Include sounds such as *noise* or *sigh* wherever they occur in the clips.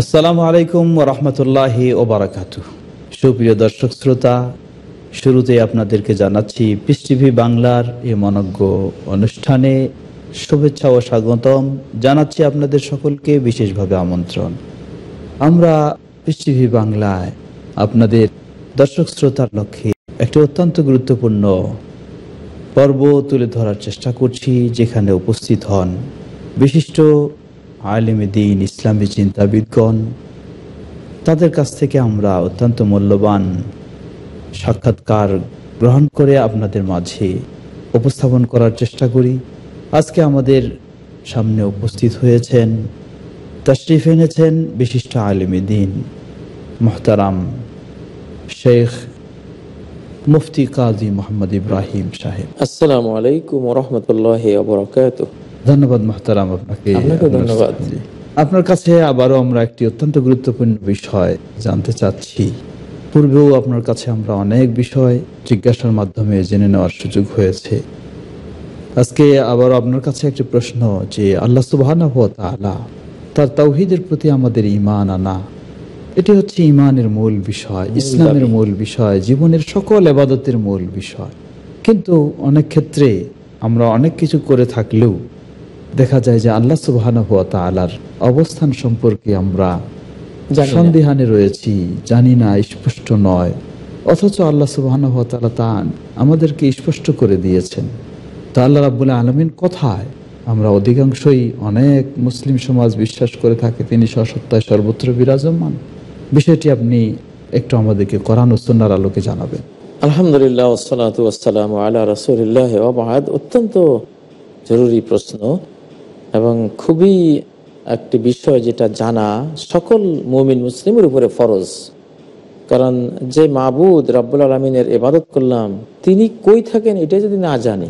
আসসালামু আলাইকুম রহমতুল্লাহি ওবরাকাতু সুপ্রিয় দর্শক শ্রোতা শুরুতে আপনাদেরকে জানাচ্ছি পিস টিভি বাংলার এই মনজ্ঞ অনুষ্ঠানে শুভেচ্ছা ও স্বাগতম। জানাচ্ছি আপনাদের সকলকে বিশেষভাবে আমন্ত্রণ। আমরা পিস টিভি বাংলায় আপনাদের দর্শক শ্রোতার লক্ষ্যে একটি অত্যন্ত গুরুত্বপূর্ণ পর্ব তুলে ধরার চেষ্টা করছি, যেখানে উপস্থিত হন বিশিষ্ট আলিমে দিন ইসলামী চিন্তাবিদগণ, তাদের কাছ থেকে আমরা অত্যন্ত মূল্যবান সাক্ষাৎকার গ্রহণ করে আপনাদের মাঝে উপস্থাপন করার চেষ্টা করি। আজকে আমাদের সামনে উপস্থিত হয়েছেন, তশরিফ এনেছেন বিশিষ্ট আলিমে দিন মোহতারাম শেখ মুফতি কাজী মোহাম্মদ ইব্রাহিম সাহেব। আসসালামু আলাইকুম রহমতুল্লাহ বরকাত ধন্যবাদ মাহতারাম আপনাকে। আপনাকে ধন্যবাদ। আপনার কাছে আবারও আমরা একটি অত্যন্ত গুরুত্বপূর্ণ বিষয় জানতে চাচ্ছি। পূর্বেও আপনার কাছে আমরা অনেক বিষয় জিজ্ঞাসার মাধ্যমে জেনে নেওয়ার সুযোগ হয়েছে। আজকে আবার আপনার কাছে একটি প্রশ্ন যে আল্লাহ সুবাহ তার তৌহিদের প্রতি আমাদের ইমান আনা। এটি হচ্ছে ইমানের মূল বিষয় ইসলামের মূল বিষয় জীবনের সকল এবাদতের মূল বিষয়। কিন্তু অনেক ক্ষেত্রে আমরা অনেক কিছু করে থাকলেও দেখা যায় যে আল্লাহ সুবাহ তালার অবস্থান সম্পর্কে আমরা। সন্দেহানে রয়েছি জানি না স্পষ্ট নয়। অথচ আল্লাহ সুবাহ তালা তা আমাদেরকে স্পষ্ট করে দিয়েছেন। তো আল্লাহ রাবুল আলমিন কোথায়? আমরা অধিকাংশই অনেক মুসলিম সমাজ বিশ্বাস করে থাকে তিনি সসত্তায় সর্বত্র বিরাজমান। বিষয়টি আপনি একটু আমাদেরকে কোরআন ও সুন্নাহর আলোকে জানাবেন। আলহামদুলিল্লাহ ওসালাত ওয়াসালাম আলা রসুলিল্লাহ অত্যন্ত জরুরি প্রশ্ন। এবং খুবই একটি বিষয় যেটা জানা সকল মুমিন মুসলিমের উপরে ফরজ। কারণ যে মাবুদ রাব্বুল আলমিনের এবাদত করলাম তিনি কই থাকেন এটা যদি না জানি?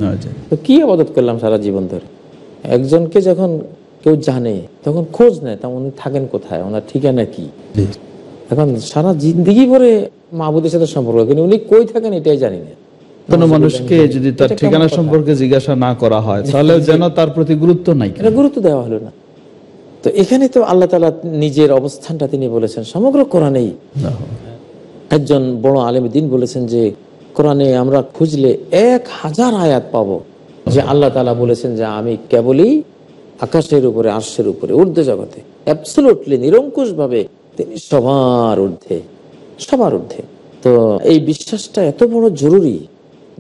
তো কি আবাদত করলাম সারা জীবন ধরে? একজনকে যখন কেউ জানে তখন খোঁজ নেয় তখন উনি থাকেন কোথায়? ওনার ঠিকানা কি? এখন সারা জিন্দগি ভরে মাহবুদের সাথে সম্পর্ক কিন্তু উনি কই থাকেন এটাই জানি না। কোনো মানুষকে যদি তার ঠিকানা সম্পর্কে জিজ্ঞাসা না করা হয় তাহলে *laughs* যেন তার প্রতি গুরুত্ব নাই গুরুত্ব দেওয়া হলো না। তো এখানে তো আল্লাহ তালা নিজের অবস্থানটা তিনি বলেছেন সমগ্র কোরআনেই। একজন বড় আলেম দিন বলেছেন যে কোরআনে আমরা খুঁজলে এক হাজার আয়াত পাবো। যে আল্লাহ তালা বলেছেন যে আমি কেবলই আকাশের উপরে আর্শের উপরে ঊর্ধ্বে জগতে অ্যাবসলুটলি নিরঙ্কুশ ভাবে তিনি সবার ঊর্ধ্বে সবার ঊর্ধ্বে। তো এই বিশ্বাসটা এত বড় জরুরি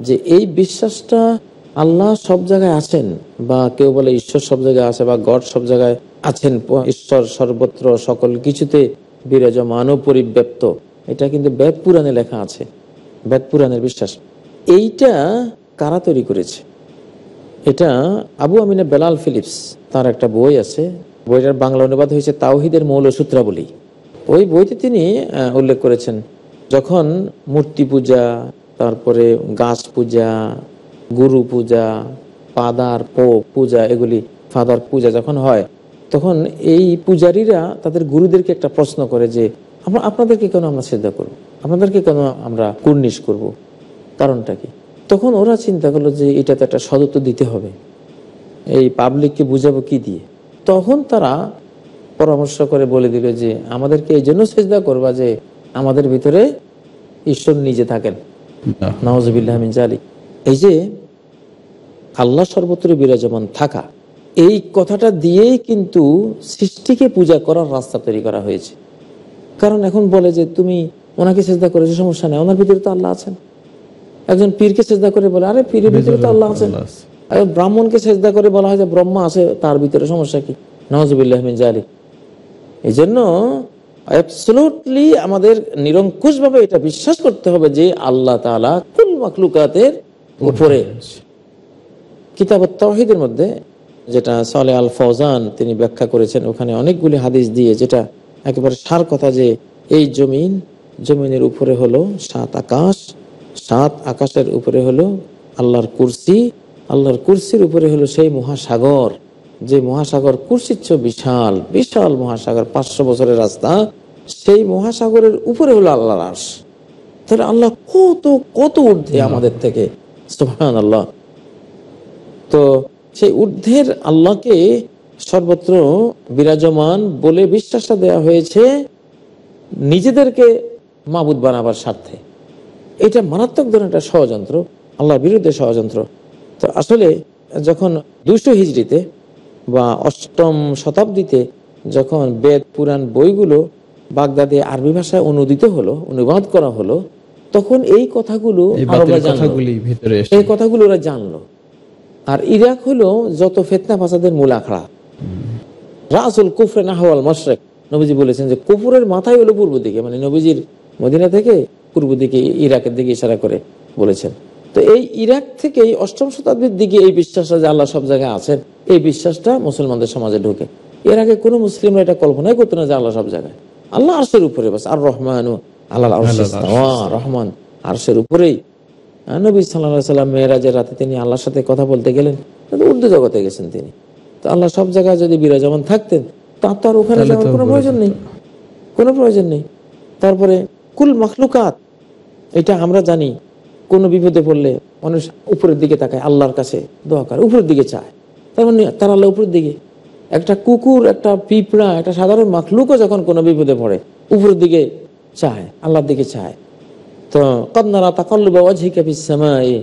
যে এই বিশ্বাসটা আল্লাহ সব জায়গায় আছেন বা কেউ বলে ঈশ্বর সব জায়গায় আছে বা গড সব জায়গায় আছেন, ঈশ্বর সর্বত্র সকল কিছুতে বিরাজমান ও পরিব্যাপ্ত। এটা কিন্তু বেদ পুরাণে লেখা আছে, বেদ পুরাণের বিশ্বাস। এইটা কারা তৈরি করেছে? এটা আবু আমিনা বেলাল ফিলিপস, তার একটা বই আছে। বইটার বাংলা অনুবাদ হয়েছে তাওহিদের মৌল সূত্রাবলী ওই বইতে তিনি উল্লেখ করেছেন, যখন মূর্তি পূজা তারপরে গাছ পূজা, গুরু পূজা, পাদার পো পূজা এগুলি, ফাদার পূজা যখন হয়, তখন এই পূজারীরা তাদের গুরুদেরকে একটা প্রশ্ন করে যে, আমরা, আপনাদেরকে কেন আমরা শ্রদ্ধা করব? আপনাদেরকে কেন আমরা কুর্নিশ করব? কারণটা কি? তখন ওরা চিন্তা করল যে, এটা তো একটা সদত্ব দিতে হবে। এই পাবলিককে বুঝাবো কি দিয়ে? তখন তারা পরামর্শ করে বলে দিল যে, আমাদেরকে এই জন্য চেষ্টা করবা যে, আমাদের ভিতরে ঈশ্বর নিজে থাকেন। নওয়াজবিল্লাহ এই যে আল্লাহ সর্বত্র বিরাজমান থাকা এই কথাটা দিয়েই কিন্তু সৃষ্টিকে পূজা করার রাস্তা তৈরি করা হয়েছে। কারণ এখন বলে যে তুমি ওনাকে চেষ্টা করেছ সমস্যা নেই ওনার ভিতরে তো আল্লাহ আছেন। একজন পীরকে চেষ্টা করে বলে আরে পীরের ভিতরে তো আল্লাহ আছেন। আর ব্রাহ্মণকে চেষ্টা করে বলা হয় যে ব্রহ্মা আছে তার ভিতরে সমস্যা কি? নওয়াজবিল্লাহ মিন জালিক। এই জন্য অ্যাবসলুটলি আমাদের নিরঙ্কুশ ভাবে এটা বিশ্বাস করতে হবে যে আল্লাহ তাআলা কুল মাকলুকাতের উপরে কিতাব তহিদের মধ্যে যেটা সালে আল ফৌজান তিনি ব্যাখ্যা করেছেন, ওখানে অনেকগুলি হাদিস দিয়ে যেটা একেবারে সার কথা যে এই জমিন, জমিনের উপরে হলো সাত আকাশ, সাত আকাশের উপরে হলো আল্লাহর কুরসি, আল্লাহর কুরসির উপরে হলো সেই মহাসাগর। যে মহাসাগর কুরসির চেয়ে বিশাল বিশাল মহাসাগর পাঁচশো বছরের রাস্তা সেই মহাসাগরের উপরে হলো আল্লাহ আর্শ। তাহলে আল্লাহ কত কত ঊর্ধ্বে আমাদের থেকে? আল্লাহ তো সেই ঊর্ধ্বের আল্লাহকে সর্বত্র বিরাজমান বলে বিশ্বাসটা দেওয়া হয়েছে নিজেদেরকে মাবুদ বানাবার স্বার্থে। এটা মারাত্মক ধরনের একটা ষড়যন্ত্র আল্লাহর বিরুদ্ধে ষড়যন্ত্র। তো আসলে যখন দুশো হিজড়িতে বা অষ্টম শতাব্দীতে যখন বেদ পুরাণ বইগুলো বাগদাদে আরবি ভাষায় অনুদিত হলো অনুবাদ করা হলো তখন এই কথাগুলো এই। কথাগুলি ওরা জানলো। আর ইরাক হলো যত ফেতনা ফাসাদের মূল আখড়া। রাসুল কুফরে নাহওয়াল মশরেক নবীজি বলেছেন যে কুফুরের মাথায় হলো পূর্ব দিকে মানে নবীজির মদিনা থেকে পূর্ব দিকে ইরাকের দিকে ইশারা করে বলেছেন। তো এই ইরাক থেকে এই অষ্টম শতাব্দীর দিকে এই বিশ্বাসটা যে আল্লাহ সব জায়গায় আছেন। এই বিশ্বাসটা মুসলমানদের সমাজে ঢুকে। এর আগে কোনো মুসলিমরা এটা কল্পনাই করতো না যে আল্লাহ সব জায়গায়। আল্লাহ আরশের উপরে বাস আর রহমান আল্লাহ রহমান আরশের উপরেই। নবী সাল্লাহ সাল্লাম মেয়েরাজের রাতে তিনি আল্লাহর সাথে কথা বলতে গেলেন উর্দু জগতে গেছেন তিনি। তো আল্লাহ সব জায়গায় যদি বিরাজমান থাকতেন তার তো আর ওখানে যাওয়ার কোনো প্রয়োজন নেই। কোনো প্রয়োজন নেই। তারপরে কুল মখলুকাত এটা আমরা জানি কোনো বিপদে পড়লে মানুষ উপরের দিকে তাকায় আল্লাহর কাছে দোয়া করে উপরের দিকে চায়। তার মানে তার আল্লাহ উপরের দিকে। একটা কুকুর একটা পিঁপড়া একটা সাধারণ মাখলুকও যখন কোনো বিপদে পড়ে উপরের দিকে চায় আল্লাহর দিকে চায়। তো কন্নারা তাকল্লুবা ওয়াজহিকা ফিস সামায়ে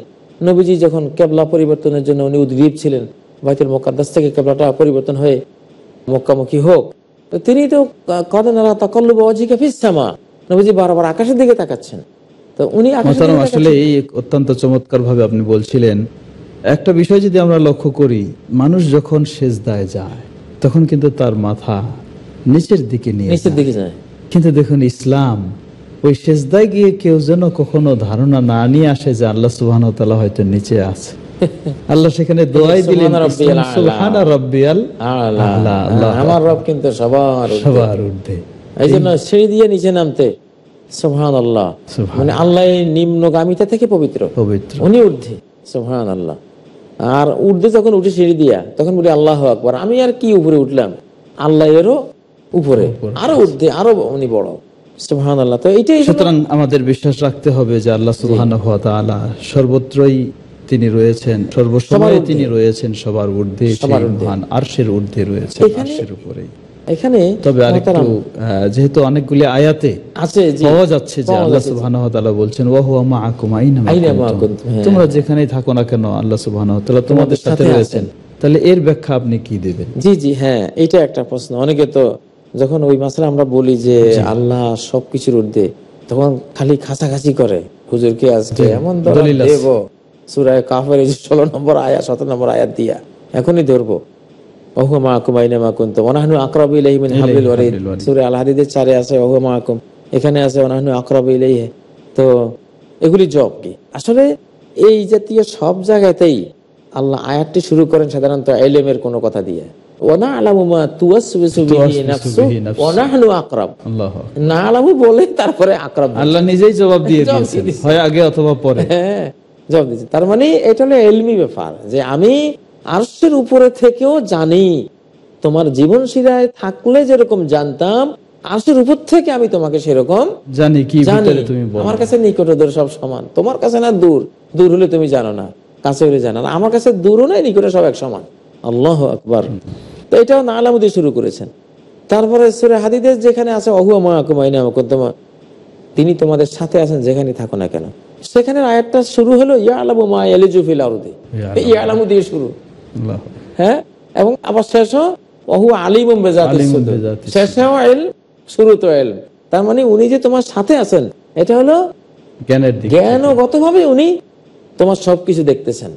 নবীজি যখন কেবলা পরিবর্তনের জন্য উনি উদ্গ্রীব ছিলেন বাইতুল মোকাদ্দাস থেকে কেবলাটা পরিবর্তন হয়ে মক্কামুখী হোক তো তিনি তো কদনারা তাকল্লুবা ওয়াজহিকা ফিস সামা। নবীজি বারবার আকাশের দিকে তাকাচ্ছেন। তো উনি আসলে এই অত্যন্ত চমৎকার ভাবে আপনি বলছিলেন একটা বিষয় যদি আমরা লক্ষ্য করি মানুষ যখন সেজদায় যায় তখন কিন্তু তার মাথা নিচের দিকে নিয়ে নিচের দিকে যায়। কিন্তু দেখুন ইসলাম ওই সেজদায় গিয়ে কেউ যেন কখনো ধারণা না নিয়ে আসে যে আল্লাহ সুবহান হয়তো নিচে আছে। *laughs* আল্লাহ সেখানে দোয়াই দিলেন আমার রব কিন্তু সবার সবার ঊর্ধ্বে। এই জন্য সিঁড়ি দিয়ে নিচে নামতে সোহান আল্লাহ মানে আল্লাহ। নিম্নগামিতা থেকে পবিত্র। পবিত্র। উনি ঊর্ধ্বে সোহান আল্লাহ আর উঠতে যখন উঠে সিঁড়ি দিয়া তখন বলি আল্লাহ আকবর। আমি আর কি উপরে উঠলাম? আল্লাহ এরও উপরে। আরও উঠতে আরও উনি বড়। তো সুতরাং আমাদের বিশ্বাস রাখতে হবে যে আল্লাহ সর্বত্রই তিনি রয়েছেন সর্বসময়। তিনি রয়েছেন সবার ঊর্ধ্বে আর্শের সেই ঊর্ধ্বে। মহান আরশের ঊর্ধ্বে রয়েছে এখানে- আরশের উপরেই। এখানে তবে আরেকটু যেহেতু অনেকগুলি আয়াতে আছে পাওয়া যাচ্ছে যে আল্লাহ সুবহানাহু ওয়া তাআলা বলছেন ওয়া হুয়া মাআকুম আইনা মা হ্যাঁ। তোমরা যেখানেই থাকো না কেন আল্লাহ সুবহানাহু ওয়া তাআলা তোমাদের সাথে রয়েছেন। তাহলে এর ব্যাখ্যা আপনি কি দিবেন? জি জি হ্যাঁ এটা একটা প্রশ্ন। অনেকে তো যখন ওই আমরা বলি যে আল্লাহ সবকিছুর ঊর্ধ্বে তখন খালি খাসাখাসি করে হুজুরকে আজকে এমন দলিল দেব? সুরায় কাফের ষোলো নম্বর আয়াত সতেরো নম্বর আয়াত দিয়া এখনই ধরবো। ওহু মাহকুম আইনা মাকুম তো ওনাহনু আকরাবু ইলাইহি মিন হাবলিল ওয়ারিদ সূরা আল হাদিদের চারে আছে ওহু মাহকুম এখানে আছে ওনাহনু আকরাবু ইলাইহি। তো এগুলি জব কি? আসলে এই জাতীয় সব জায়গাতেই আল্লাহ আয়াতটি শুরু করেন সাধারণত এলেমের কোনো কথা দিয়ে। ওনা আলামু তুয়াসবিসু বিহি নাফসু বিহি নাফসু। ওয়া নাহনু আকরাব। আল্লাহ না আলামু বলে তারপরে আকরাব আল্লাহ নিজেই জবাব দিয়ে দিয়েছেন হয় আগে অথবা পরে। হ্যাঁ জবাব তার মানে এটা হলো এলমি ব্যাপার যে আমি আরশের উপরে থেকেও জানি তোমার জীবন শিরায় থাকলে যেরকম জানতাম আরশের উপর থেকে আমি তোমাকে সেরকম জানি কি আমার কাছে সব সমান। তোমার কাছে না দূর? দূর হলে তুমি জানো না। কাছে হলে জানো না। আমার কাছে দূরও নাই নিকটে সব এক সমান। আল্লাহ আকবার। তো এটাও না আলামুদি শুরু করেছেন। তারপরে সুরে হাদিদের যেখানে আছে অহুয়া মহাকুমাইনা তোমার তিনি তোমাদের সাথে আছেন যেখানে থাকো না কেন। সেখানে আয়াতটা শুরু হলো ইয়া আলামু মা ইয়ালিজু ফিল আরদি ইয়া আলামু দিয়ে শুরু। হ্যাঁ? এবং আবার শেষ অহু আলিমুম সুদূর। শেষেও এল শুরু তো এল তার মানে উনি যে তোমার সাথে আছেন এটা হলো জ্ঞানগত ভাবে উনি তোমার সবকিছু দেখতেছেন।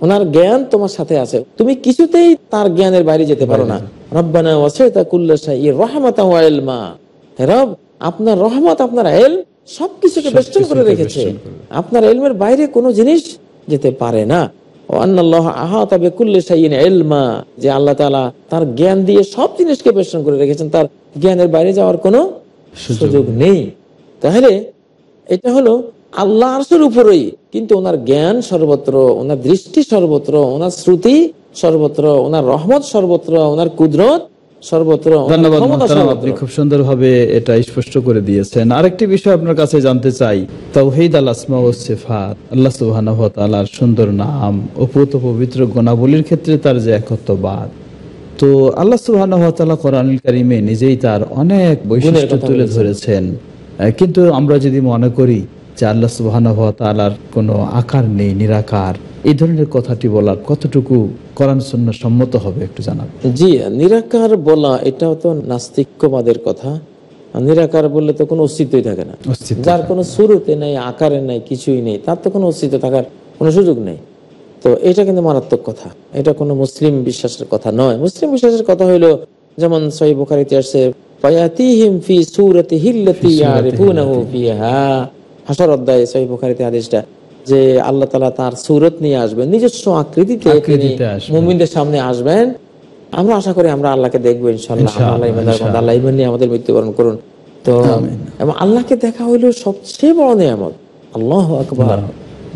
ওনার জ্ঞান তোমার সাথে আছে। তুমি কিছুতেই তার জ্ঞানের বাইরে যেতে পারো না। রব্বানা ওয়াসাইতা কুল্লা শাইইন রাহমাতাও ওয়া রব আপনার রহমত আপনার এল সবকিছুকে বেষ্টন করে রেখেছে। আপনার এলমের বাইরে কোনো জিনিস যেতে পারে না। যে আল্লাহ তালা তার জ্ঞান দিয়ে সব জিনিসকে বেষ্টন করে রেখেছেন তার জ্ঞানের বাইরে যাওয়ার কোনো সুযোগ নেই। তাহলে এটা হলো আল্লাহ আরশের উপরেই কিন্তু ওনার জ্ঞান সর্বত্র ওনার দৃষ্টি সর্বত্র ওনার শ্রুতি সর্বত্র ওনার রহমত সর্বত্র ওনার কুদরত সর্বত্র ধন্যবাদ। আপনি খুব সুন্দরভাবে এটা স্পষ্ট করে দিয়েছেন। আরেকটি বিষয় আপনার কাছে জানতে চাই। তাওহীদ আল আসমা ও সিফাত আল্লাহ সুবহানাহু ওয়া তাআলার সুন্দর নাম ও পুত পবিত্র গুণাবলীর ক্ষেত্রে তার যে একত্ববাদ। তো আল্লাহ সুবহানাহু ওয়া তাআলা কোরআনুল কারীমে নিজেই তার অনেক বৈশিষ্ট্য তুলে ধরেছেন। কিন্তু আমরা যদি মনে করি যে আল্লাহ সুবহানাহু ওয়া তাআলার কোনো আকার নেই নিরাকার। এই ধরনের কথাটি বলার কতটুকু কোরআন সুন্নাহ সম্মত হবে একটু জানাবেন জি নিরাকার বলা এটাও তো নাস্তিক্যবাদের কথা। নিরাকার বললে তো কোনো অস্তিত্বই থাকে না। যার কোনো শুরুতে নেই আকারে নেই কিছুই নেই তার তো কোনো অস্তিত্ব থাকার কোনো সুযোগ নেই। তো এটা কিন্তু মারাত্মক কথা। এটা কোনো মুসলিম বিশ্বাসের কথা নয়। মুসলিম বিশ্বাসের কথা হইল যেমন সহি বুখারিতে আসছে ফি সূরাতি হিল্লাতি ইয়ারিফুনাহু ফিহা। হাসর অধ্যায় সহি বুখারিতে হাদিসটা যে আল্লাহ তাআলা তার সূরত নিয়ে আসবেন নিজস্ব আকৃতিতে তিনি মুমিনদের সামনে আসবেন। আমরা আশা করি আমরা আল্লাহকে দেখব ইনশাল্লাহ। আল্লাহ ইমান নিয়ে আমাদের মৃত্যুবরণ করুন। তো এবং আল্লাহকে দেখা হইল সবচেয়ে বড় নিয়ামত। আল্লাহ আকবার।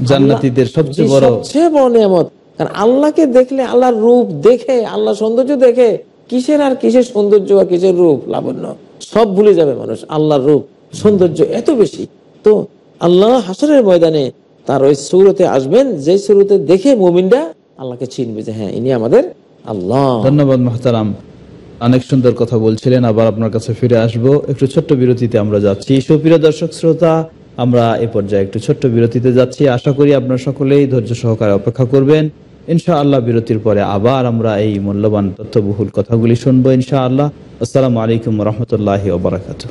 জান্নাতীদের সবচেয়ে বড় সবচেয়ে বড় নিয়ামত। কারণ আল্লাহকে দেখলে আল্লাহর রূপ দেখে আল্লাহ সৌন্দর্য দেখে কিসের আর কিসের সৌন্দর্য আর কিসের রূপ? লাবণ্য। সব ভুলে যাবে মানুষ আল্লাহর রূপ সৌন্দর্য এত বেশি। তো আল্লাহ হাসরের ময়দানে তার ওই সুরতে আসবেন যে সুরতে দেখে মুমিনরা আল্লাহকে চিনবে যে হ্যাঁ ইনি আমাদের আল্লাহ। ধন্যবাদ মাহতারাম। অনেক সুন্দর কথা বলছিলেন, আবার আপনার কাছে ফিরে আসব। একটু ছোট্ট বিরতিতে আমরা যাচ্ছি। সুপ্রিয় দর্শক শ্রোতা, আমরা এ পর্যায়ে একটু ছোট্ট বিরতিতে যাচ্ছি। আশা করি আপনারা সকলেই ধৈর্য সহকারে অপেক্ষা করবেন। ইনশাআল্লাহ বিরতির পরে আবার আমরা এই মূল্যবান তথ্যবহুল কথাগুলি শুনব, ইনশাআল্লাহ। আসসালামু আলাইকুম রহমতুল্লাহ ওবরাকাতুহ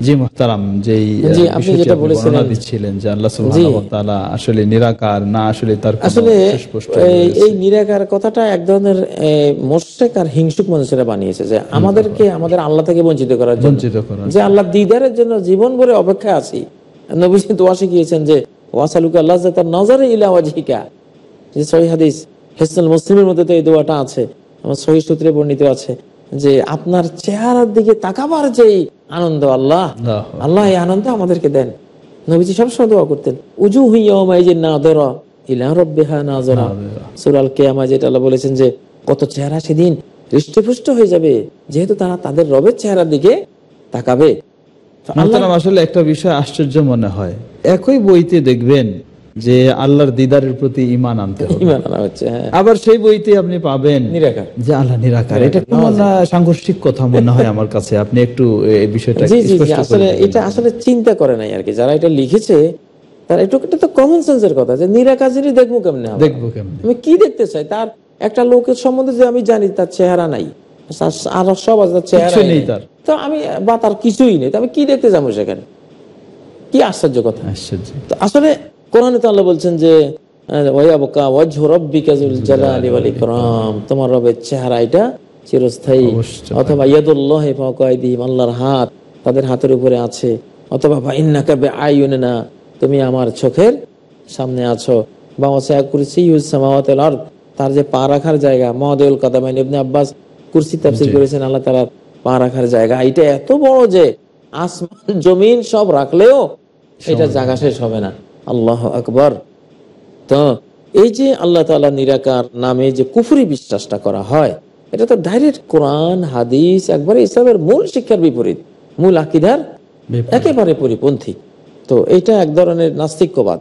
জি মোহতারাম যেই আহ, জি, আপনি বিষয়টি যেটা বলেছিলেন- দিচ্ছিলেন যে আল্লাহ সুবহানাহু ওয়া তাআলা আসলে নিরাকার না আসলে তার আসলে এই- এই নিরাকার কথাটা এক ধরনের মোশেক আর হিংসুক মানুষেরা বানিয়েছে যে আমাদেরকে আমাদের আল্লাহ থেকে বঞ্চিত করার জন্য। বঞ্চিত করার যে আল্লাহ দিদারের জন্য জীবন ভরে অপেক্ষা আছি। নবীজি দোয়া শিখিয়েছেন যে ওয়াসালুকা আল্লাহ তার নজরে ইলা ওয়াজহিকা। যে সহি হাদিস হেসনুল মুসলিমের মধ্যে তো এই দোয়াটা আছে। আমার সহি সূত্রে বর্ণিত আছে। যে আপনার চেহারার দিকে তাকাবার যে আনন্দ আল্লাহ আল্লাহ। এই আনন্দ আমাদেরকে দেন। নবীজি সবসময় দোয়া করতেন উজু হুইয়ামাই যে না ধরা ইলা রব্বিহা না জরা সুরাল কেয়ামা যেটা আল্লাহ বলেছেন যে কত চেহারা সেদিন হৃষ্টপুষ্ট হয়ে যাবে যেহেতু তারা তাদের রবের চেহারার দিকে তাকাবে। আসলে একটা বিষয় আশ্চর্য মনে হয়। একই বইতে দেখবেন যে আল্লাহর দিদারের প্রতি ইমান আনতে ইমান আনা হচ্ছে হ্যাঁ। আবার সেই বইতে আপনি পাবেন যে আল্লাহ নিরাকার। এটা সাংঘর্ষিক কথা মনে হয় আমার কাছে। আপনি একটু এই বিষয়টা আসলে এটা আসলে চিন্তা করে নাই আর কি। যারা এটা লিখেছে তারা একটু এটা তো কমন সেন্সের কথা যে দেখব কেমনে দেখব কেমন? আমি কি দেখতে চাই? তার একটা লোকের সম্বন্ধে যে আমি জানি তার চেহারা নাই। আর সব আছে তার চেহারা নেই তার। তো আমি বা তার কিছুই নেই। তো আমি কি দেখতে যাব সেখানে? কি আশ্চর্য কথা। আশ্চর্য। আসলে কোরআনে তো আল্লাহ বলছেন যে ওয়াবকা ওয়াজহু রাব্বিকা জালালি ওয়াল ইকরাম। তোমার রবের চেহারা এটা চিরস্থায়ী। অথবা ইয়াদুল্লাহি ফাওকা আইদিহিম আল্লাহর হাত তাদের হাতের উপরে আছে। অথবা বিআইউনিনা তুমি আমার চোখের সামনে আছো। বা আরদ তার যে পা রাখার জায়গা মহাদেউল কাদামাইন ইবনে আব্বাস কুরসি তাফসির করেছেন আল্লাহ তালার পা রাখার জায়গা। এটা এত বড় যে আসমান জমিন সব রাখলেও এটা জায়গা শেষ হবে না। আল্লাহ আকবর। তো এই যে আল্লাহ তালা নিরাকার নামে যে কুফুরি বিশ্বাসটা করা হয় এটা তো ডাইরেক্ট কোরআন হাদিস একবারে ইসলামের মূল শিক্ষার বিপরীত মূল আকিদার একেবারে পরিপন্থী। তো এটা এক ধরনের নাস্তিক্যবাদ।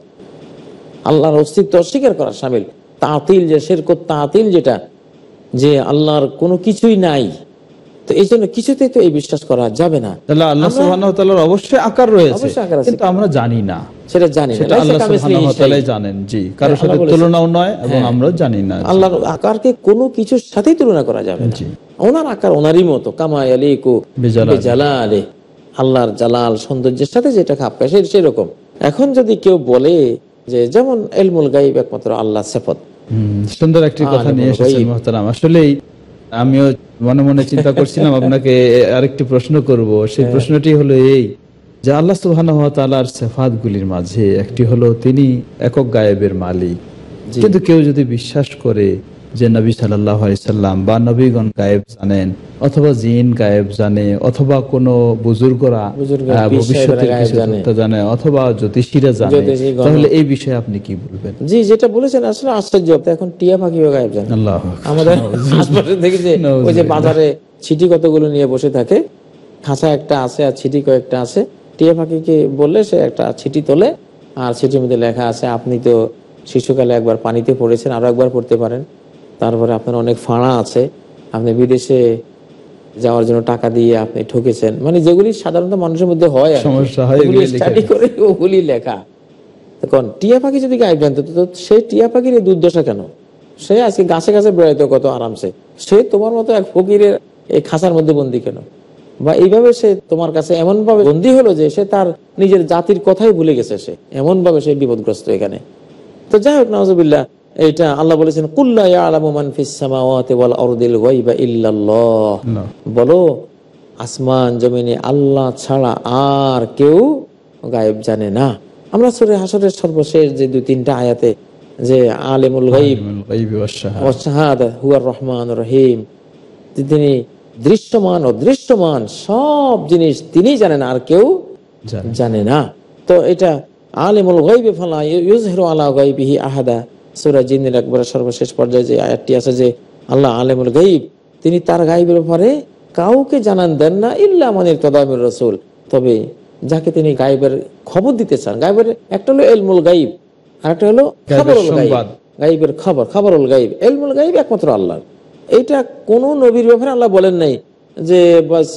আল্লাহর অস্তিত্ব অস্বীকার করা সামিল। তাঁতিল যে শেরক তাঁতিল যেটা যে আল্লাহর কোনো কিছুই নাই। তো এই জন্য কিছুতেই তো এই বিশ্বাস করা যাবে না। আল্লাহ আমরা- সুবহানাহু ওয়া তাআলার অবশ্যই আকার রয়েছে। কিন্তু আমরা জানি না। সেটা জানি না। আল্লাহ সুবহানাহু ওয়া তাআলাই জানেন জি। কারোর সাথে তুলনাও নয় এবং হ্যাঁ। আমরাও জানি না আল্লাহর আকারকে কোনো কিছুর সাথেই তুলনা করা যাবে না। জি। ওনার আকার ওনারই মতো। কামায় আলিকু বেজালালি। বেজালালে। আল্লাহর জালাল সৌন্দর্যের সাথে যেটা খাপ খায় সেরকম। এখন যদি কেউ বলে যে যেমন এলমুল গাইব একমাত্র আল্লাহ সেফত। সুন্দর একটি কথা নিয়ে এসেছেন আসলেই আমিও মনে মনে চিন্তা করছিলাম আপনাকে আরেকটি প্রশ্ন করব। সেই হ্যাঁ। প্রশ্নটি হলো এই যে আল্লাহ সুবাহ ওয়া তাআলার সিফাত গুলির মাঝে একটি হলো তিনি একক গায়েবের মালিক। কিন্তু কেউ যদি বিশ্বাস করে যে নবী সাল্লাল্লাহু আলাইহি সাল্লাম বা নবীগণ গায়েব জানেন অথবা জিন গায়েব জানে অথবা কোনো বুজুর্গরা ভবিষ্যতের কিছু জানে। অথবা জ্যোতিষীরা জানে। তাহলে এই বিষয়ে আপনি কি বলবেন? জি যেটা বলেছেন আসলে আশ্চর্য। এখন টিয়া পাখিও গায়েব জানে। আল্লাহ আমাদের আশপাশে দেখি যে ওই যে বাজারে ছিটি কতগুলো নিয়ে বসে থাকে খাঁচা একটা আছে আর ছিটি কয়েকটা আছে। টিয়া পাখিকে বললে সে একটা ছিটি তোলে আর ছিটির মধ্যে লেখা আছে আপনি তো শিশুকালে একবার পানিতে পড়েছেন আরও একবার পড়তে পারেন। তারপরে আপনার অনেক ফাঁড়া আছে। আপনি বিদেশে যাওয়ার জন্য টাকা দিয়ে আপনি ঠকেছেন। মানে যেগুলি সাধারণত মানুষের মধ্যে হয় সমস্যা হয়, লেখা করে ওগুলি লেখা। তখন টিয়া পাখি যদি গায়েব জানতো তো সেই টিয়া পাখির এই দুর্দশা কেন? সে আজকে গাছে গাছে বেড়াইতো কত আরামসে। সে তোমার মতো এক ফকিরের এই খাঁচার মধ্যে বন্দি কেন? বা এইভাবে সে তোমার কাছে এমন ভাবে বন্দী হলো যে সে তার নিজের জাতির কথাই ভুলে গেছে সে। এমন ভাবে সে বিপদগ্রস্ত এখানে। তো যাই হোক নওয়াজবিল্লাহ এইটা আল্লাহ বলেছেন কুল্লা ইয়ালামু মান ফিস সামাওয়াতি ওয়াল আরদিল গায়বা ইল্লাল্লাহ। বলো আসমান জমিনে আল্লাহ ছাড়া আর কেউ গায়েব জানে না। আমরা সূরা হাসরের সর্বশেষ যে দুই তিনটা আয়াতে যে আলিমুল গায়ব আলিমুল শাহাদা। হুয়ার রহমান রহিম তিনি দৃশ্যমান ও দৃশ্যমান সব জিনিস তিনি জানেন আর কেউ জানে। জানে না। তো এটা আলিমুল গাইবে ফালা ইউজহিরু আলা গাইবিহি আহাদা। সূরা জিনের একবার সর্বশেষ পর্যায়ে যে আয়াতটি আছে যে আল্লাহ আলিমুল গাইব তিনি তার গাইবের কাউকে জানান দেন না ইল্লা মানির তদামির রসুল। তবে যাকে তিনি গাইবের খবর দিতে চান গাইবের একটা হলো এলমুল গাইব আর একটা হলো গাইবের খবরুল গাইব গাইবের খবর খবরুল গাইব এলমুল গাইব একমাত্র আল্লাহ এইটা কোন নবীর ব্যাপারে আল্লাহ বলেন নাই যে বাস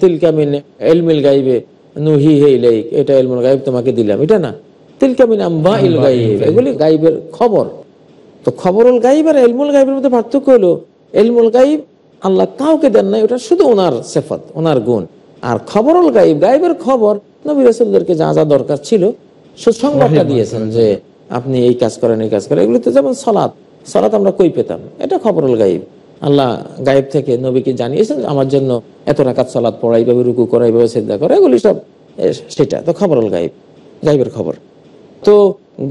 তিলকামিন এলমিল গাইবে নুহি হে ইলাইক। এটা এলমুল গাইব তোমাকে দিলাম। এটা না। তিলকামিন আম্বা ইল গাইব এগুলি গাইবের খবর। তো খবরুল গাইব আর এলমুল গাইবের মধ্যে পার্থক্য হলো এলমুল গাইব আল্লাহ কাউকে দেন নাই ওটা শুধু ওনার সেফত ওনার গুণ। আর খবরুল গাইব গাইবের খবর নবী রাসূলদেরকে যা যা দরকার ছিল সুসংবাদটা দিয়েছেন যে আপনি এই কাজ করেন এই কাজ করেন এগুলি তো যেমন সলাৎ সলাৎ আমরা কই পেতাম? এটা খবরুল গাইব। আল্লাহ গায়েব থেকে নবীকে জানিয়েছেন আমার জন্য এত রাকাত সলাৎ পড়া এইভাবে রুকু করা এইভাবে সেদ্ধা করা এগুলি সব সেটা। তো খবরুল গাইব গাইবের খবর। তো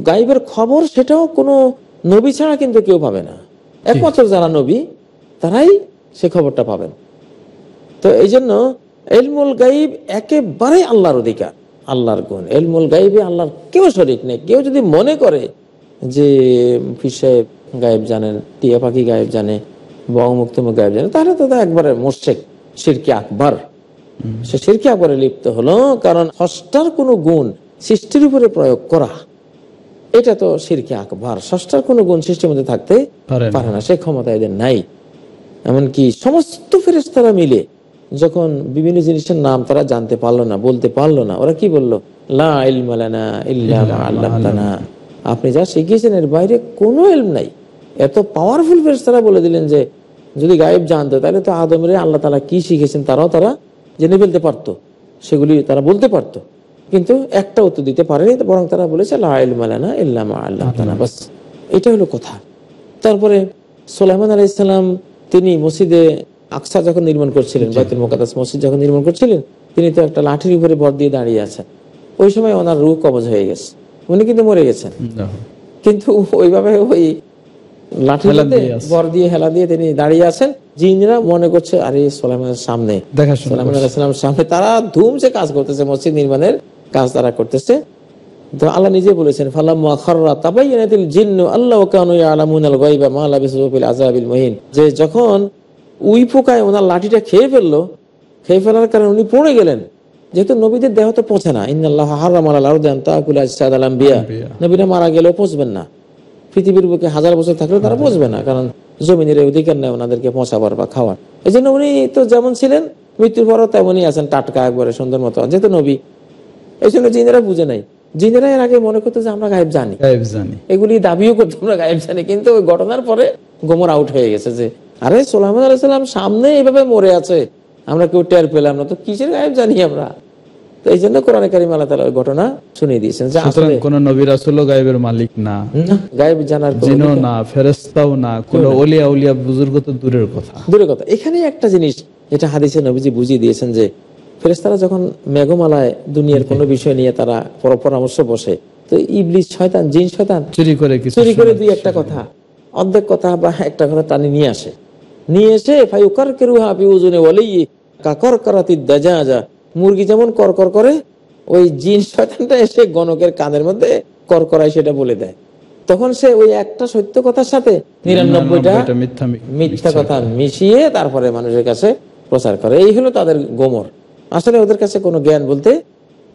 গাইবের খবর সেটাও কোনো নবী ছাড়া কিন্তু কেউ পাবে না। একমাত্র যারা নবী তারাই সে খবরটা পাবেন। তো এই জন্য এলমুল গাইব একেবারে আল্লাহর অধিকার আল্লাহর গুণ। এলমুল গাইবে আল্লাহর কেউ শরিক নেই। কেউ যদি মনে করে যে ফির গায়েব জানেন টিয়া পাখি গায়েব জানে বা গায়েব জানে তাহলে তো একবারে মোশেক সিরকি আকবর। সে সিরকি আকবরে লিপ্ত হলো কারণ ষষ্ঠার কোনো গুণ সৃষ্টির উপরে প্রয়োগ করা এটা তো সিরকি আকবর। ষষ্ঠার কোনো গুণ সৃষ্টির মধ্যে থাকতে পারে না। সে ক্ষমতা এদের নাই। এমনকি সমস্ত ফেরেশতারা মিলে যখন বিভিন্ন জিনিসের নাম তারা জানতে পারল না বলতে পারল না ওরা কি বলল। আপনি যা শিখিয়েছেন এর বাইরে কোনো এলম নাই। এত পাওয়ারফুল ফেরেশতারা বলে দিলেন যে যদি গায়েব জানতো তাহলে তো আদমের আল্লাহ তালা কি শিখেছেন তারাও তারা জেনে ফেলতে পারতো। সেগুলি তারা বলতে পারতো। কিন্তু একটা উত্তর দিতে পারেনি বরং তারা বলেছে বাস। এটা হলো কথা। তারপরে সোলাইমান আলাহ ইসলাম তিনি মসজিদে আকসা যখন নির্মাণ করছিলেন বাইতুল মোকাদ্দাস মসজিদ যখন নির্মাণ করছিলেন তিনি তো একটা লাঠির উপরে ভর দিয়ে দাঁড়িয়ে আছেন। ওই সময় ওনার রূহ কবজ হয়ে গেছে। উনি কিন্তু মরে গেছেন। কিন্তু ওইভাবে ওই লাঠি দিয়ে বর দিয়ে হেলা দিয়ে তিনি দাঁড়িয়ে আছেন। জিনরা মনে করছে আরে সোলাইমানের সামনে সোলাইমান। সামনে তারা ধুমসে কাজ করতেছে মসজিদ নির্মাণের কাজ তারা করতেছে। তো আল্লাহ নিজে বলেছেন ফালাম্মা খাররা তাবাইয়ানাতিল জিন্নু আল্লাহ কানু ইয়ালামুনাল গায়বা মা লাবিসু ফিল আযাবিল মুহিন। যে যখন উই পোকায় ওনার লাঠিটা খেয়ে ফেলল খেয়ে ফেলার কারণে উনি পড়ে গেলেন। যেহেতু নবীদের দেহ তো পচে না। ইন্নাল্লাহ হারাম আলাল আরদি আন তাকুলা আজসাদ আল আম্বিয়া নবীরা মারা গেলেও পচবেন না। পৃথিবীর বুকে হাজার বছর থাকলেও তারা পচবে না কারণ জমিনের অধিকার নেই ওনাদেরকে পচাবার বা খাওয়ার। এই জন্য উনি তো যেমন ছিলেন মৃত্যুর পরও তেমনই আছেন টাটকা একবারে সুন্দর মতো। যেহেতু নবী এই জন্য জিনেরা বুঝে নাই। জিনেরা এর আগে মনে করতো যে আমরা গায়েব জানি। গায়েব জানি। এগুলি দাবিও করতো আমরা গায়েব জানি। কিন্তু ওই ঘটনার পরে গোমর আউট হয়ে গেছে যে আরে সোলাইমান আলাইসাল্লাম সামনে এইভাবে মরে আছে। আমরা কেউ টের পেলাম না। তো কিসের গায়েব জানি আমরা? তো এই জন্য কোরআন কারিম আল্লাহ তালা ঘটনা শুনিয়ে দিয়েছেন যে আসলে কোন গায়েবের মালিক না। গায়েব জানার জিনও না ফেরেস্তাও না। কোন অলিয়া উলিয়া বুজুর্গ তো দূরের কথা। দূরের কথা। এখানে একটা জিনিস যেটা হাদিসে নবীজি বুঝিয়ে দিয়েছেন যে ফেরেস্তারা যখন মেঘমালায় দুনিয়ার কোনো বিষয় নিয়ে তারা পর- পরামর্শ বসে তো ইবলিস শয়তান জিন শয়তান চুরি করে চুরি করে দুই একটা কথা অর্ধেক কথা বা একটা কথা টানি নিয়ে আসে। নিয়ে এসে কেরুহা বলেই কাকর করাতি দাজা মুরগি যেমন কর ওই জিন শয়তানটা এসে গণকের কানের মধ্যে কর করায় সেটা বলে দেয়। তখন সে ওই একটা সত্য কথার সাথে নিরানব্বইটা মিথ্যা কথা। মিশিয়ে তারপরে মানুষের কাছে প্রচার করে। এই হলো তাদের গোমর। আসলে ওদের কাছে কোনো জ্ঞান বলতে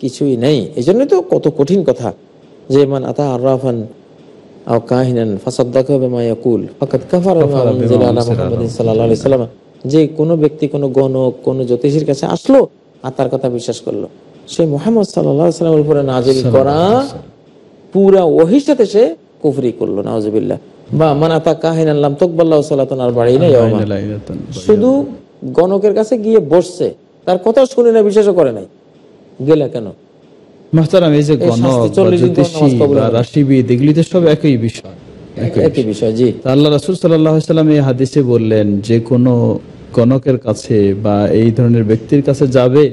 কিছুই নেই। এই জন্যই তো কত কঠিন কথা যে মান আতা আররাফান আও কাহিনান ফাসাদ্দাকা বিমা ইয়াকুল ফাকাদ কাফারা বিমা উনজিলা আলা মুহাম্মাদিন সাল্লাল্লাহু আলাইহি সাল্লাম। যে কোনো ব্যক্তি কোনো গণক কোনো জ্যোতিষীর কাছে আসলো আর তার কথা বিশ্বাস করল। সে মোহাম্মদ সাল্লামের উপরে নাজিল করা পুরা ওহির সাথে সে কুফরি করল নাউজুবিল্লাহ। বা মানাতা কাহিন তকবাল্লাহ সাল্লাতন আর বাড়ি নাই শুধু গণকের কাছে গিয়ে বসছে। তার কথা শুনে না বিশ্বাসও করে নাই। গেলা কেন? এই যে এই গণক শাস্তি বা 40 দিন পর জ্যোতিষী নামাজ কবুল বা হবে। রাশিবিদ এগুলি তো সব একই বিষয়। একই একই বিষয়। জি। আল্লাহ রাসুল সাল্লাম এই হাদিসে বললেন যে কোনো গণকের কাছে বা এই ধরনের ব্যক্তির কাছে যাবে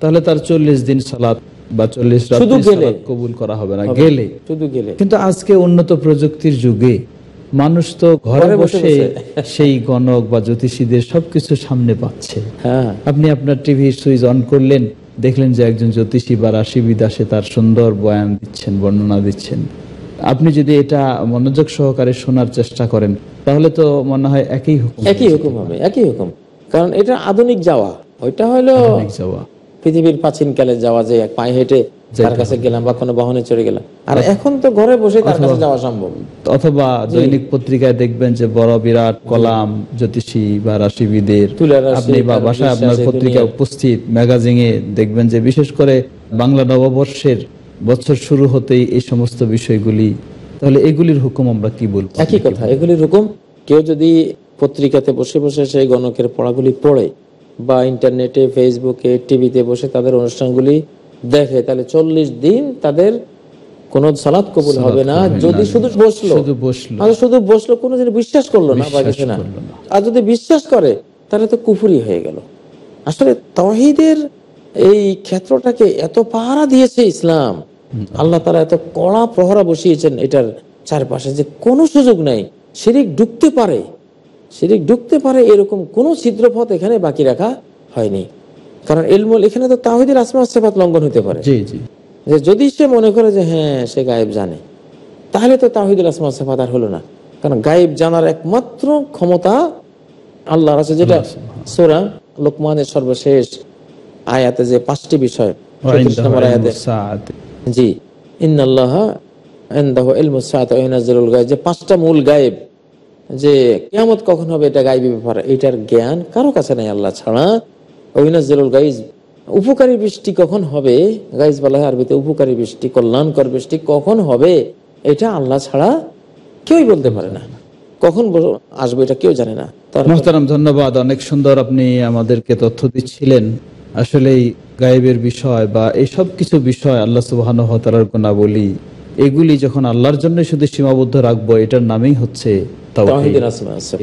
তাহলে তার চল্লিশ দিন সালাত বা চল্লিশ রাত। কবুল করা হবে না গেলে। শুধু গেলে। কিন্তু আজকে উন্নত প্রযুক্তির যুগে মানুষ তো ঘরে বসে। *laughs* সেই গণক বা জ্যোতিষীদের সবকিছু সামনে পাচ্ছে। হ্যাঁ। আপনি আপনার টিভি সুইচ অন করলেন দেখলেন যে একজন জ্যোতিষী বা রাশিবিদ আসে তার সুন্দর বয়ান দিচ্ছেন বর্ণনা দিচ্ছেন। আপনি যদি এটা মনোযোগ সহকারে শোনার চেষ্টা করেন তাহলে তো মনে হয় একই হুকুম একই হুকুম হবে একই হুকুম। কারণ এটা আধুনিক যাওয়া। ওইটা হলো যাওয়া। পৃথিবীর প্রাচীন কালে যাওয়া যে পায়ে হেঁটে তার কাছে গেলাম বা কোনো বাহনে চড়ে গেলাম। আর এখন তো ঘরে বসে তার কাছে যাওয়া সম্ভব। অথবা দৈনিক পত্রিকায় দেখবেন যে বড় বিরাট কলাম জ্যোতিষী বা রাশিবিদের। আপনি বা বাসায় আপনার দুনিয়ার। উপস্থিত ম্যাগাজিনে দেখবেন যে বিশেষ করে বাংলা নববর্ষের বছর শুরু হতেই এই সমস্ত বিষয়গুলি। তাহলে এগুলির হুকুম আমরা কি বলব? একই কথা এগুলির হুকুম কেউ যদি পত্রিকাতে বসে বসে সেই গণকের পড়াগুলি পড়ে বা ইন্টারনেটে ফেসবুকে টিভিতে বসে তাদের অনুষ্ঠানগুলি দেখে তাহলে চল্লিশ দিন তাদের কোন সালাদ কবুল হবে না যদি শুধু বসল। শুধু বসল। আর শুধু বসল কোনো দিন বিশ্বাস করল না বা কিছু না। আর যদি বিশ্বাস করে তাহলে তো কুফুরি হয়ে গেল। আসলে তহিদের এই ক্ষেত্রটাকে এত পাহারা দিয়েছে ইসলাম। আল্লাহ তারা এত কড়া প্রহরা বসিয়েছেন এটার চারপাশে যে কোনো সুযোগ নাই। শিরিক ঢুকতে পারে। শিরিক ঢুকতে পারে এরকম কোনো ছিদ্রপথ এখানে বাকি রাখা হয়নি। কারণ এলমুল এখানে তো তাহিদের আসমা সেফাত লঙ্ঘন হতে পারে। জি জি। যে যদি সে মনে করে যে হ্যাঁ সে গায়েব জানে তাহলে তো তাহিদুল আসমা সেফাত আর হলো না। কারণ গায়েব জানার একমাত্র ক্ষমতা আল্লাহর আছে যেটা সোরা লোকমানের সর্বশেষ আয়াতে যে পাঁচটি বিষয় 34 নম্বর জি যে পাঁচটা মূল গায়েব যে কিয়ামত কখন হবে এটা গায়েবী ব্যাপার এটার জ্ঞান কারও কাছে নাই আল্লাহ ছাড়া। উপকারী বৃষ্টি কখন হবে? গাইজ বলা হয় আরবিতে উপকারী বৃষ্টি, কল্যাণকর বৃষ্টি কখন হবে? এটা আল্লাহ ছাড়া কেউই বলতে পারে না। কখন আসবে এটা কেউ জানে না। তার মোহতারাম, ধন্যবাদ। অনেক সুন্দর আপনি আমাদেরকে তথ্য দিচ্ছিলেন। আসলেই গায়েবের বিষয় বা এই সব কিছু বিষয় আল্লাহ সুবাহান হতার গুণাবলী, এগুলি যখন আল্লাহর জন্য শুধু সীমাবদ্ধ রাখব, এটার নামেই হচ্ছে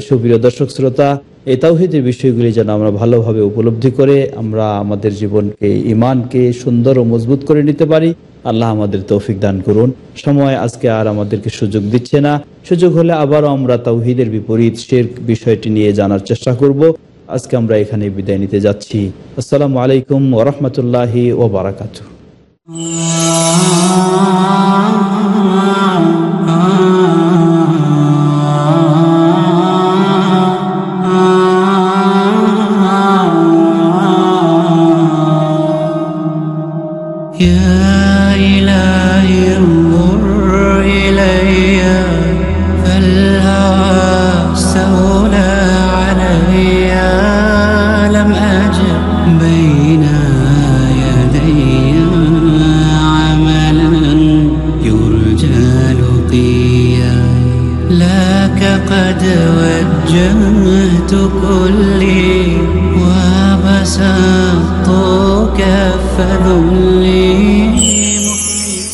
সুপ্রিয় দর্শক শ্রোতা এই তাওহিদের বিষয়গুলি যেন আমরা ভালোভাবে উপলব্ধি করে আমরা আমাদের জীবনকে ইমানকে সুন্দর ও মজবুত করে নিতে পারি আল্লাহ আমাদের তৌফিক দান করুন। সময় আজকে আর আমাদেরকে সুযোগ দিচ্ছে না। সুযোগ হলে আবারও আমরা তাওহিদের বিপরীত শের বিষয়টি নিয়ে জানার চেষ্টা করব। আজকে আমরা এখানে বিদায় নিতে যাচ্ছি। আসসালামু আলাইকুম ওরহমতুল্লাহি ও